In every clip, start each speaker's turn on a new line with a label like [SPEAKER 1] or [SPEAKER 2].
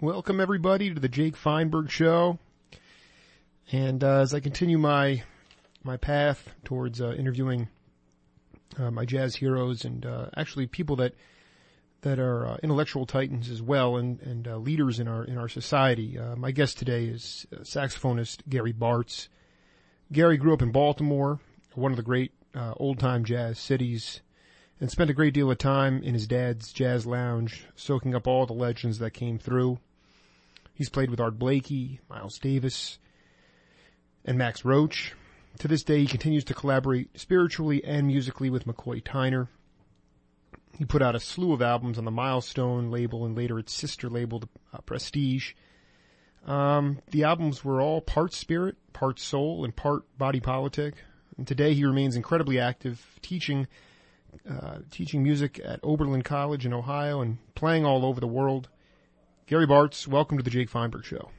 [SPEAKER 1] Welcome everybody to the Jake Feinberg Show. And uh, as I continue my my path towards uh, interviewing uh, my jazz heroes and uh, actually people that that are uh, intellectual titans as well and and uh, leaders in our in our society. My guest today is saxophonist Gary Bartz. Gary grew up in Baltimore, one of the great old time jazz cities, and spent a great deal of time in his dad's jazz lounge, soaking up all the legends that came through. He's played with Art Blakey, Miles Davis, and Max Roach. To this day, he continues to collaborate spiritually and musically with McCoy Tyner. He put out a slew of albums on the Milestone label and later its sister label, the uh, Prestige. Um, the albums were all part spirit, part soul, and part body politic. And today he remains incredibly active, teaching, uh, teaching music at Oberlin College in Ohio and playing all over the world. Gary Bartz, welcome to the Jake Feinberg Show.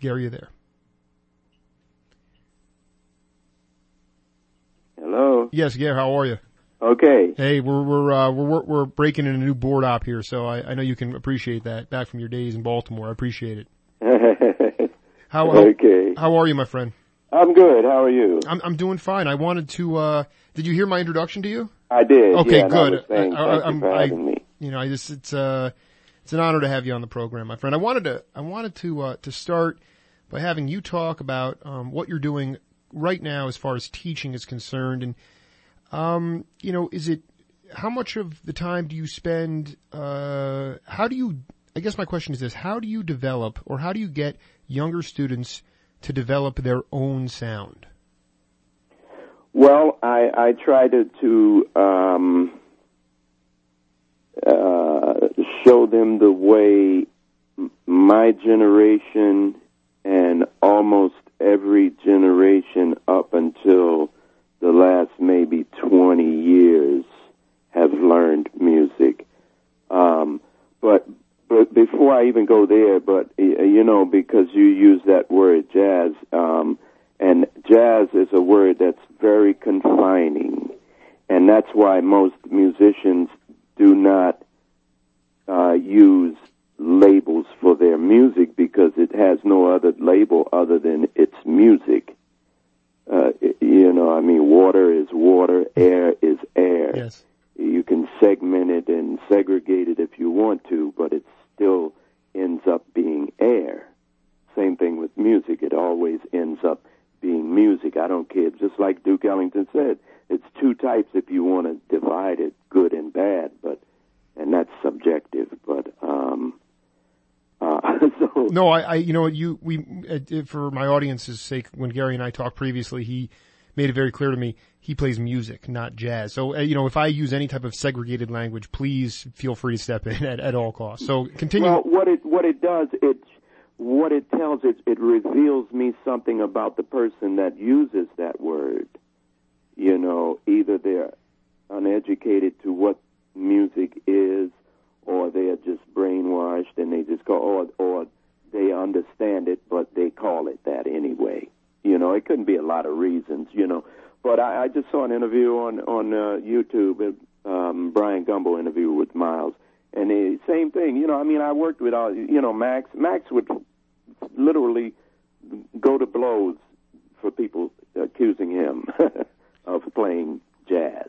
[SPEAKER 1] Gary, you there?
[SPEAKER 2] Hello.
[SPEAKER 1] Yes, Gary, how are you?
[SPEAKER 2] Okay.
[SPEAKER 1] Hey, we're we're uh, we're we're breaking in a new board op here, so I, I know you can appreciate that. Back from your days in Baltimore, I appreciate it. How
[SPEAKER 2] okay.
[SPEAKER 1] how are you, my friend?
[SPEAKER 2] I'm good. How are you?
[SPEAKER 1] I'm I'm doing fine. I wanted to. uh Did you hear my introduction to you?
[SPEAKER 2] I did.
[SPEAKER 1] Okay,
[SPEAKER 2] yeah,
[SPEAKER 1] good.
[SPEAKER 2] saying,
[SPEAKER 1] I- I- I'm-
[SPEAKER 2] you for
[SPEAKER 1] I-
[SPEAKER 2] me.
[SPEAKER 1] You know, I just it's uh it's an honor to have you on the program, my friend. I wanted to I wanted to uh to start by having you talk about um what you're doing right now as far as teaching is concerned and um you know, is it how much of the time do you spend uh how do you I guess my question is this, how do you develop or how do you get younger students to develop their own sound?
[SPEAKER 2] Well, I I try to to um, uh, show them the way my generation and almost every generation up until the last maybe 20 years have learned music. Um, but but before I even go there, but uh, you know, because you use that word jazz, um, and jazz is a word that's very confining, and that's why most musicians do not uh, use labels for their music because it has no other label other than its music. Uh, you know, I mean, water is water, air is air
[SPEAKER 1] Yes.
[SPEAKER 2] you can segment it and segregate it if you want to, but it still ends up being air. Same thing with music. It always ends up being music. I don't care. Just like Duke Ellington said, it's two types if you want to divide it, good and bad, but and that's subjective. But um, uh, so
[SPEAKER 1] No, I, I, you know, you, we, uh, for my audience's sake, when Gary and I talked previously, he made it very clear to me he plays music, not jazz. So, uh, you know, if I use any type of segregated language, please feel free to step in at, at all costs. So continue.
[SPEAKER 2] Well, what it what it does, it what it tells it it reveals me something about the person that uses that word. You know, either they're uneducated to what music is, or they are just brainwashed and they just go, or or they understand it, but they call it that anyway. You know, it couldn't be a lot of reasons. You know, but I, I just saw an interview on on uh, YouTube, um, Bryant Gumbel interview with Miles, and the same thing. You know, I mean, I worked with all. You know, Max. Max would literally go to blows for people accusing him of playing jazz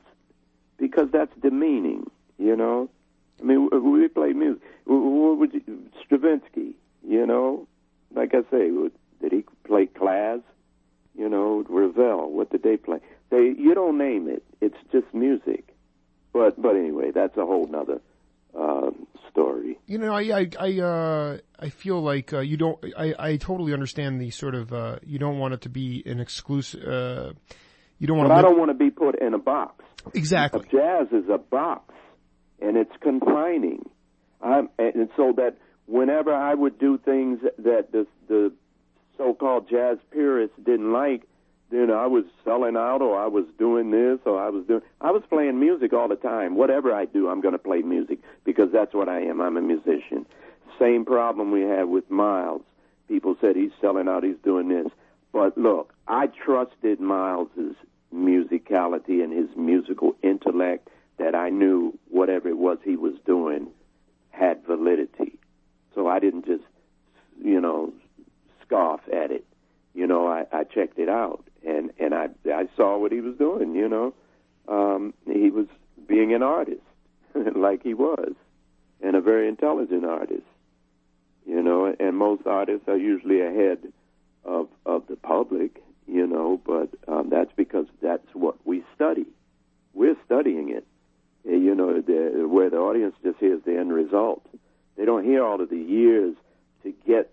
[SPEAKER 2] because that's demeaning. You know, I mean, we play music. What would you, Stravinsky? You know, like I say, did he play Class? You know, Ravel. What did they play? They you don't name it. It's just music. But but anyway, that's a whole nother um, story.
[SPEAKER 1] You know, I, I, I, uh, I feel like, uh, you don't, I, I totally understand the sort of, uh, you don't want it to be an exclusive, uh, you don't want
[SPEAKER 2] But I don't want to be put in a box.
[SPEAKER 1] exactly.
[SPEAKER 2] Jazz is a box, and it's confining. I'm, and so that whenever I would do things that the the so-called jazz purists didn't like, know, I was selling out, or I was doing this, or I was doing. I was playing music all the time. Whatever I do, I'm going to play music because that's what I am. I'm a musician. same problem we had with Miles. People said he's selling out, he's doing this. But look, I trusted Miles's musicality and his musical intellect that I knew whatever it was he was doing had validity. So I didn't just, you know, scoff at it. You know, I, I checked it out and, and I, I saw what he was doing, you know. Um, he was being an artist like he was and a very intelligent artist. You know, and most artists are usually ahead of of the public, you know, but um, that's because that's what we study. We're studying it. You know, the, where the audience just hears the end result. They don't hear all of the years to get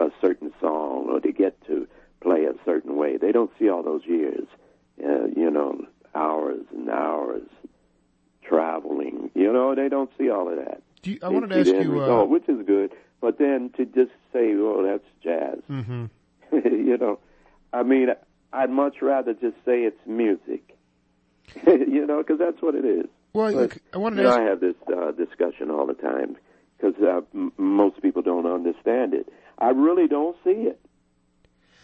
[SPEAKER 2] a certain song or to get to play a certain way. They don't see all those years. Uh, you know, hours and hours traveling. You know, they don't see all of that.
[SPEAKER 1] Do you, I
[SPEAKER 2] They
[SPEAKER 1] wanted to ask you. Uh,
[SPEAKER 2] which is good. But then to just say, "Oh, that's jazz,"
[SPEAKER 1] hmm
[SPEAKER 2] you know, I mean, I'd much rather just say it's music. you know, because that's what it is.
[SPEAKER 1] Well,
[SPEAKER 2] But,
[SPEAKER 1] look, I wanted to ask.
[SPEAKER 2] I have this uh, discussion all the time because uh, m- most people don't understand it. I really don't see it.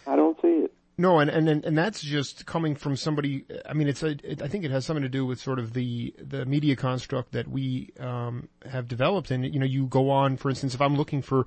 [SPEAKER 2] I don't see it.
[SPEAKER 1] No, and, and and that's just coming from somebody. I mean, it's a. It, I think it has something to do with sort of the the media construct that we um, have developed. And you know, you go on, for instance, if I'm looking for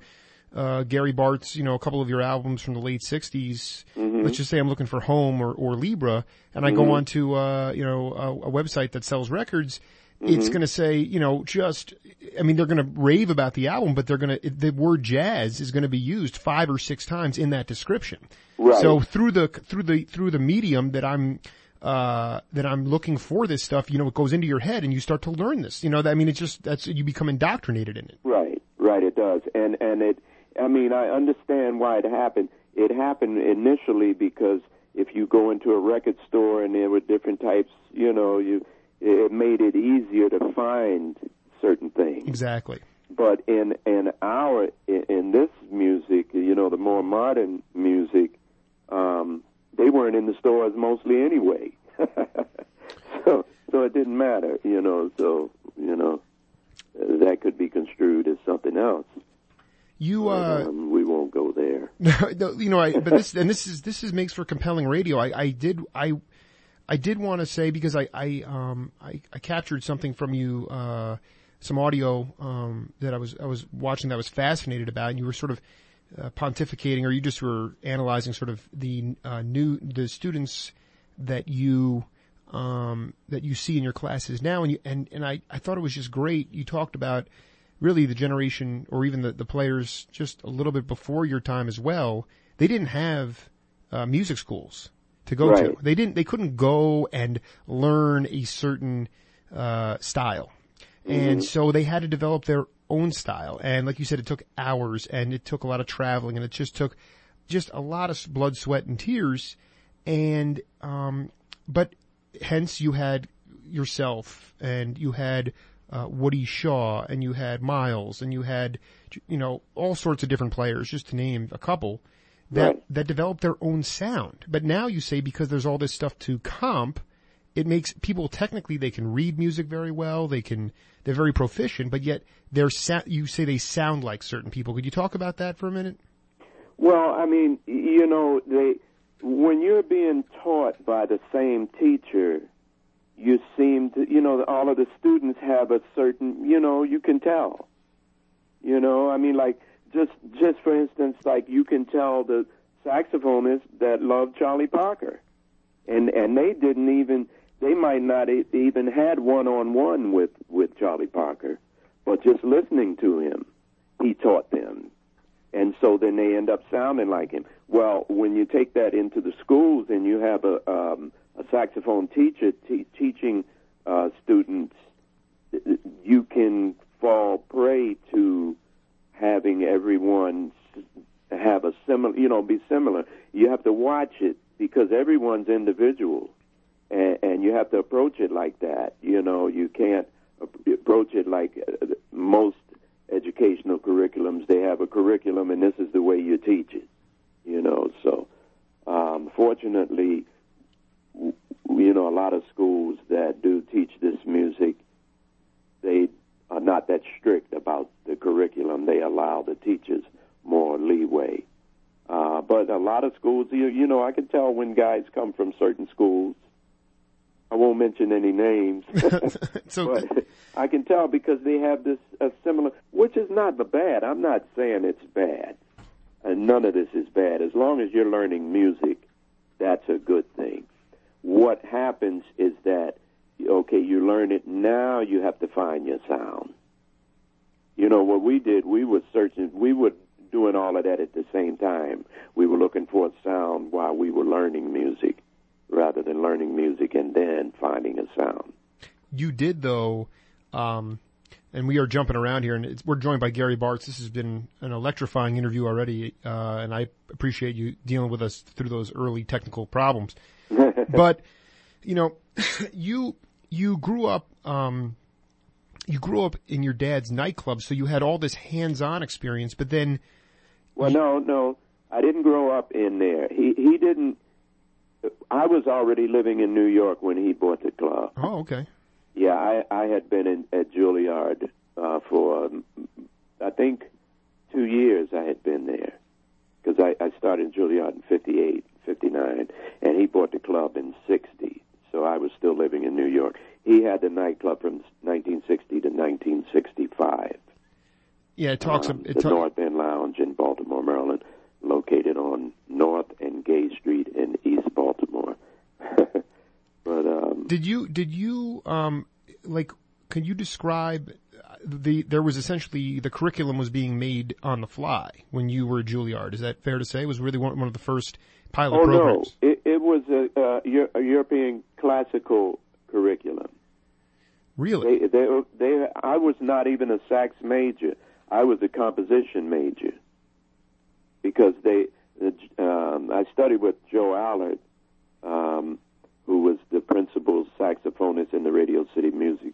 [SPEAKER 1] uh, Gary Bartz, you know, a couple of your albums from the late '60s. Let's just say I'm looking for Home or or Libra, and I go on to uh, you know a, a website that sells records. It's going to say, you know, just, I mean, they're going to rave about the album, but they're going to, the word jazz is going to be used five or six times in that description.
[SPEAKER 2] Right.
[SPEAKER 1] So through the through the through the medium that I'm uh that I'm looking for this stuff, you know, it goes into your head and you start to learn this. You know, I mean, it's just that's you become indoctrinated in it.
[SPEAKER 2] Right, right. It does, and and it. I mean, I understand why it happened. It happened initially because if you go into a record store and there were different types, you know, you it made it easier to find certain things.
[SPEAKER 1] Exactly.
[SPEAKER 2] But in in our in, in this music, you know, the more modern music, um, they weren't in the stores mostly anyway. so so it didn't matter, you know. So you know, that could be construed as something else.
[SPEAKER 1] You uh
[SPEAKER 2] um, we won't go there.
[SPEAKER 1] no, you know, I, but this, and this is, this is makes for compelling radio. I, I did, I, I did want to say because I, I, um, I, I captured something from you, uh, some audio, um, that I was, I was watching that I was fascinated about and you were sort of, uh, pontificating or you just were analyzing sort of the, uh, new, the students that you, um, that you see in your classes now and you, and, and I, I thought it was just great. You talked about, really the generation or even the, the players just a little bit before your time as well, they didn't have uh, music schools to go to. They didn't, they couldn't go and learn a certain uh, style. And so they had to develop their own style. And like you said, it took hours and it took a lot of traveling and it just took just a lot of blood, sweat and tears. And, um, but hence you had yourself and you had uh, Woody Shaw and you had Miles and you had, you know, all sorts of different players, just to name a couple that,
[SPEAKER 2] Right.
[SPEAKER 1] that developed their own sound. But now you say because there's all this stuff to comp, it makes people technically they can read music very well, they can, they're very proficient, but yet they're, sa- you say they sound like certain people. Could you talk about that for a minute?
[SPEAKER 2] Well, I mean, you know, they when you're being taught by the same teacher, you seem to, you know, all of the students have a certain, you know, you can tell. You know, I mean, like just just for instance, like you can tell the saxophonists that love Charlie Parker, and and they didn't even they might not even had one on one with with Charlie Parker, but just listening to him, he taught them and so then they end up sounding like him. Well, when you take that into the schools and you have a um, a saxophone teacher te- teaching uh, students, you can fall prey to having everyone have a similar, you know, be similar. You have to watch it because everyone's individual, and, and you have to approach it like that. You know, you can't approach it like uh, most educational curriculums. They have a curriculum, and this is the way you teach it. You know, so um, fortunately, you know, a lot of schools that do teach this music, they are not that strict about the curriculum. They allow teachers more leeway. Uh, but a lot of schools, you, you know, I can tell when guys come from certain schools. I won't mention any names,
[SPEAKER 1] so
[SPEAKER 2] but I can tell because they have this a similar, which is not the bad. I'm not saying it's bad, and none of this is bad. As long as you're learning music, that's a good thing. What happens is that okay, you learn it now. You have to find your sound. You know what we did? We were searching. We were doing all of that at the same time. We were looking for a sound while we were learning music, rather than learning music and then finding a sound.
[SPEAKER 1] you did though, um, and we are jumping around here, and it's, we're joined by Gary Bartz. This has been an electrifying interview already, uh, and I appreciate you dealing with us through those early technical problems. but you know, you you grew up. Um, you grew up in your dad's nightclub, so you had all this hands-on experience. But then,
[SPEAKER 2] Well, no, no, I didn't grow up in there. He he didn't. I was already living in New York when he bought the club.
[SPEAKER 1] oh, okay,
[SPEAKER 2] Yeah, I I had been in, at Juilliard uh, for um, I think two years. I had been there because I, I started in Juilliard in '58, '59, and he bought the club in '60. So I was still living in New York. He had the nightclub from 1960 to 1965.
[SPEAKER 1] Yeah, it talks.
[SPEAKER 2] Um,
[SPEAKER 1] it
[SPEAKER 2] the North End Lounge in Baltimore, Maryland, located on North and Gay Street in East Baltimore. but um,
[SPEAKER 1] Did you did you um like can you describe the there was essentially the curriculum was being made on the fly when you were at Juilliard. Is that fair to say? It was really one, one of the first pilot
[SPEAKER 2] oh
[SPEAKER 1] programs.
[SPEAKER 2] no, it, it was a, uh, a European classical curriculum.
[SPEAKER 1] Really?
[SPEAKER 2] They, they, they, I was not even a sax major. I was a composition major because they. Um, I studied with Joe Allard, um, who was the principal saxophonist in the Radio City Music,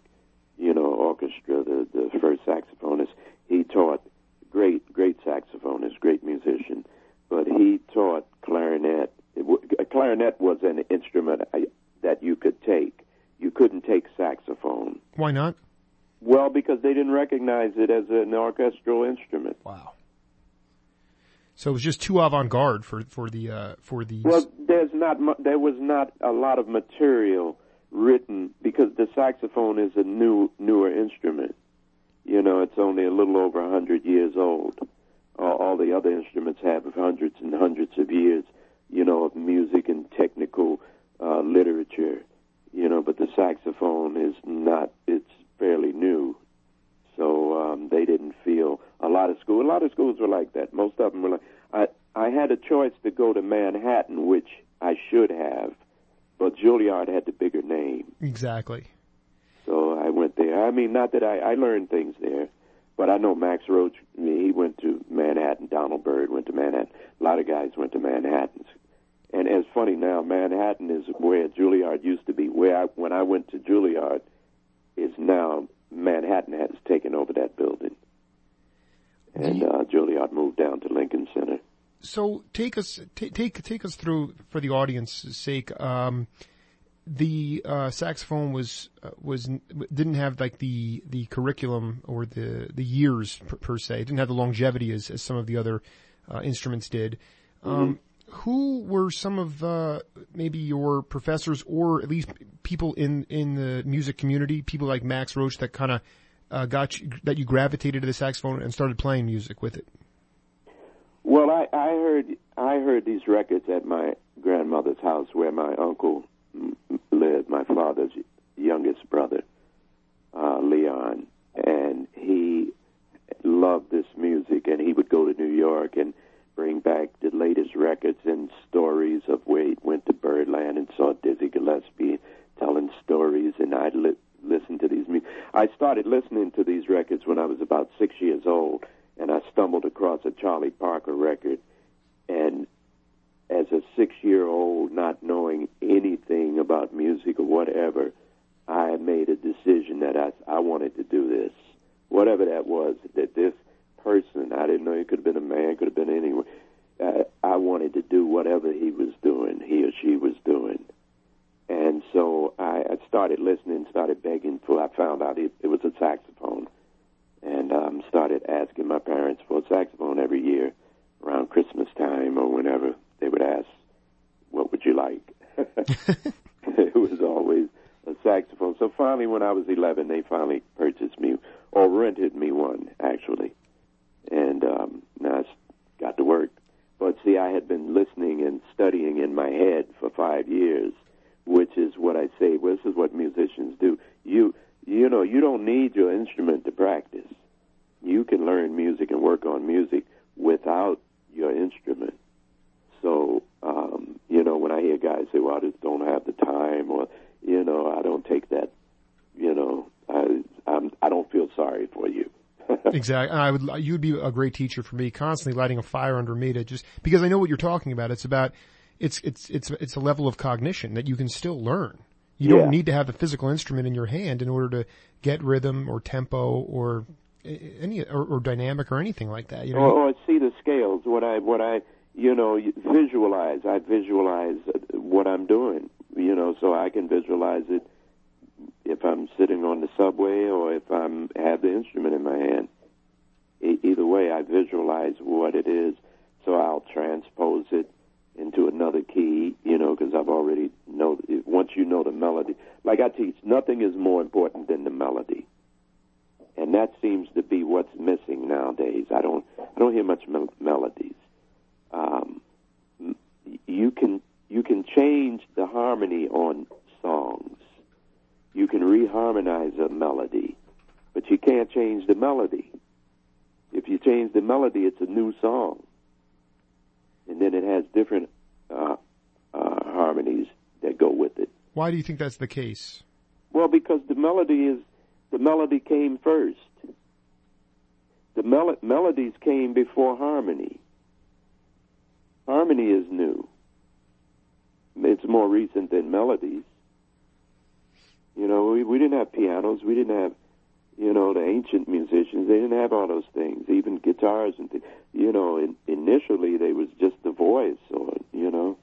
[SPEAKER 2] you know, orchestra, the the first saxophonist. He taught great, great saxophonist, great musician, but he taught clarinet. W- clarinet was an instrument I, that you could take. You couldn't take saxophone.
[SPEAKER 1] Why not?
[SPEAKER 2] Well, because they didn't recognize it as an orchestral instrument.
[SPEAKER 1] Wow. So it was just too avant-garde for for the uh for the
[SPEAKER 2] Well, there's not mu- there was not a lot of material written because the saxophone is a new newer instrument. You know, it's only a little over a hundred years old. All, all the other instruments have hundreds and hundreds of years. You know, of music and technical uh, literature. You know, but the saxophone is not. It's fairly new. So um, they didn't feel a lot of schools. A lot of schools were like that. Most of them were like. I I had a choice to go to Manhattan, which I should have, but Juilliard had the bigger name,
[SPEAKER 1] exactly.
[SPEAKER 2] so I went there. I mean, not that I I learned things there, but I know Max Roach. He went to Manhattan. Donald Byrd went to Manhattan. A lot of guys went to Manhattan. And it's funny now, Manhattan is where Juilliard used to be. Where I, when I went to Juilliard, is now Manhattan has taken over that building, and
[SPEAKER 1] you-
[SPEAKER 2] uh, Juilliard moved down to Lincoln Center.
[SPEAKER 1] So take us ta take take us through for the audience's sake. Um, the uh, saxophone was uh, was didn't have like the the curriculum or the the years per, per se. It didn't have the longevity as, as some of the other uh, instruments did. Um, who were some of uh, maybe your professors or at least people in in the music community? People like Max Roach that kind of uh, got you, that you gravitated to the saxophone and started playing music with it.
[SPEAKER 2] Well, I, I heard I heard these records at my grandmother's house where my uncle lived, my father's youngest brother, uh, Leon, and he loved this music, and he would go to New York and bring back the latest records and stories of where he went to Birdland and saw Dizzy Gillespie telling stories, and I'd li- listen to these. Mu- I started listening to these records when I was about six years old, and I stumbled across a Charlie Parker record, and as a six-year-old, not knowing anything about music or whatever, I made a decision that I, I wanted to do this, whatever that was. That this person, I didn't know it could have been a man, could have been anyone. Uh, I wanted to do whatever he was doing, he or she was doing. And so I, I started listening, started begging for. I found out it, it was a saxophone, and um, started asking my parents for a saxophone every year around Christmas time or whenever they would ask, "What would you like?" it was always a saxophone. So finally, when I was 11, they finally purchased me or rented me one actually, and um, now I got to work. But see, I had been listening and studying in my head for five years, which is what I say. Well, this is what musicians do. You you know you don't need your instrument to practice. You can learn music and work on music without your instrument. So um, you know when I hear guys say, "Well, I just don't have the time," or you know, I don't take that. You know, I I'm, I don't feel sorry for you.
[SPEAKER 1] exactly. I would, you'd be a great teacher for me, constantly lighting a fire under me to just, because I know what you're talking about. It's about, it's, it's, it's, it's a level of cognition that you can still learn. You
[SPEAKER 2] Yeah.
[SPEAKER 1] don't need to have a physical instrument in your hand in order to get rhythm or tempo or any, or, or dynamic or anything like that. You know,
[SPEAKER 2] or, or see the scales. What I what I you know visualize. I visualize what I'm doing. You know, so I can visualize it if I'm sitting on the subway or if I'm have the instrument in my hand. E- either way, I visualize what it is. So I'll transpose it into another key. You know, because I've already know. Once you know the melody, like I teach, nothing is more important than the melody and that seems to be what's missing nowadays. I don't I don't hear much mel- melodies. Um, you can you can change the harmony on songs. You can reharmonize a melody, but you can't change the melody. If you change the melody, it's a new song, and then it has different uh, uh, harmonies that go with it.
[SPEAKER 1] why do you think that's the case?
[SPEAKER 2] Well, because the melody is the melody came first. The mel- melodies came before harmony. Harmony is new. It's more recent than melodies. You know, we, we didn't have pianos. We didn't have, you know, the ancient musicians. They didn't have all those things, even guitars and things. You know, in, initially they was just the voice, or you know.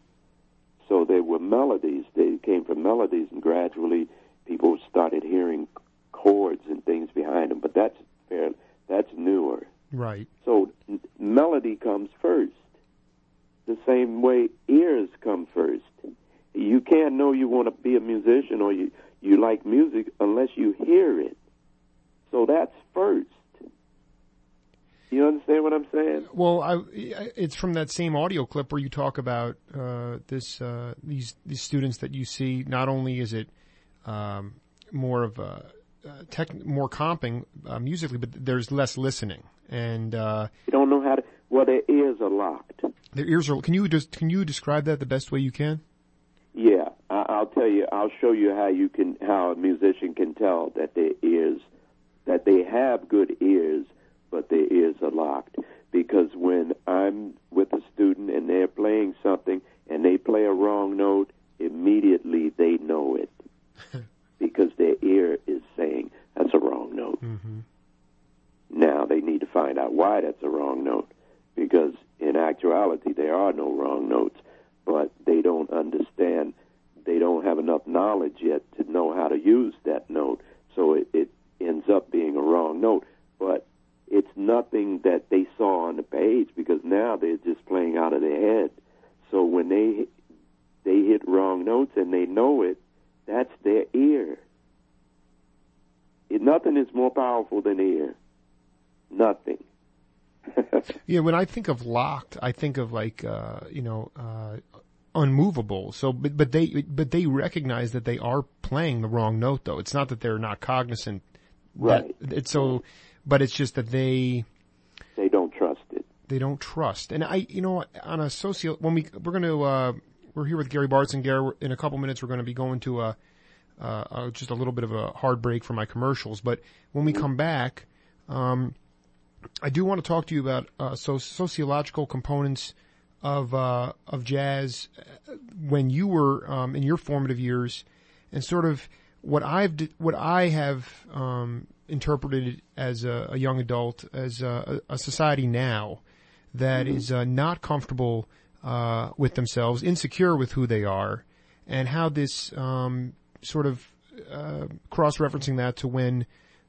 [SPEAKER 2] So they were melodies. They came from melodies, and gradually people started hearing chords and things behind them. But that's fair. That's newer.
[SPEAKER 1] Right.
[SPEAKER 2] So n- melody comes first. The same way ears come first. You can't know you want to be a musician or you you like music unless you hear it. So that's first. You understand what I'm saying?
[SPEAKER 1] Well, I, it's from that same audio clip where you talk about uh, this uh, these these students that you see. Not only is it um, more of a uh, tech, more comping uh, musically, but there's less listening, and uh,
[SPEAKER 2] You don't know how to. Well, their ears are locked.
[SPEAKER 1] their ears are. Can you just can you describe that the best way you can?
[SPEAKER 2] Yeah, I'll tell you. I'll show you how you can how a musician can tell that their ears that they have good ears, but their ears are locked. Because when I'm with a student and they're playing something and they play a wrong note, immediately they know it because their ear is saying that's a wrong note. Now they need to find out why that's a wrong note because in actuality there are no wrong notes, but they don't understand. They don't have enough knowledge yet to know how to use that note, so it, it ends up being a wrong note. But it's nothing that they saw on the page because now they're just playing out of their head. So when they they hit wrong notes and they know it, that's their ear. It, nothing is more powerful than ear. Nothing.
[SPEAKER 1] Yeah, when I think of locked, I think of like uh, you know uh, unmovable. So, but, but they but they recognize that they are playing the wrong note, though. It's not that they're not cognizant. that-
[SPEAKER 2] Right.
[SPEAKER 1] it's so, but it's just that they
[SPEAKER 2] they don't trust it.
[SPEAKER 1] they don't trust. And I, you know, on a social, when we, we're going to, uh, we're here with Gary Bartz Gary, in a couple minutes, we're going to be going to a, uh, uh, just a little bit of a hard break for my commercials. But when we come back, um, I do want to talk to you about, uh, so sociological components of, uh, of jazz uh, when you were, um, in your formative years and sort of what I've, what I have, um, interpreted as a, a young adult, as a, a society now that is uh, not comfortable uh, with themselves, insecure with who they are, and how this um, sort of uh, cross-referencing that to when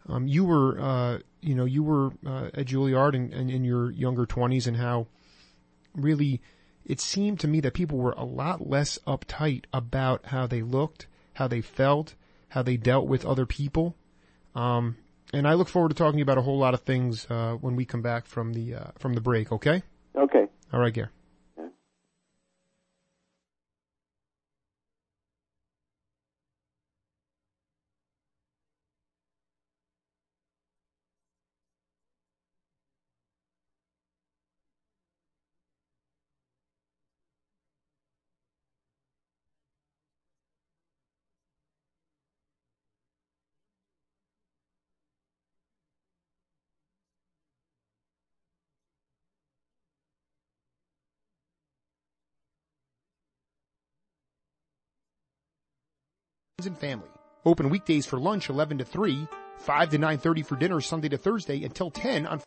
[SPEAKER 1] um, you were, uh, you know, you were uh, at Juilliard in, in, in your younger twenties, and how really it seemed to me that people were a lot less uptight about how they looked, how they felt, how they dealt with other people. Um, and I look forward to talking about a whole lot of things uh, when we come back from the uh, from the break. Okay.
[SPEAKER 2] Okay.
[SPEAKER 1] All right, Gare.
[SPEAKER 2] Yeah.
[SPEAKER 1] and family. Open weekdays for lunch 11 to 3, 5 to 9.30 for dinner Sunday to Thursday until 10 on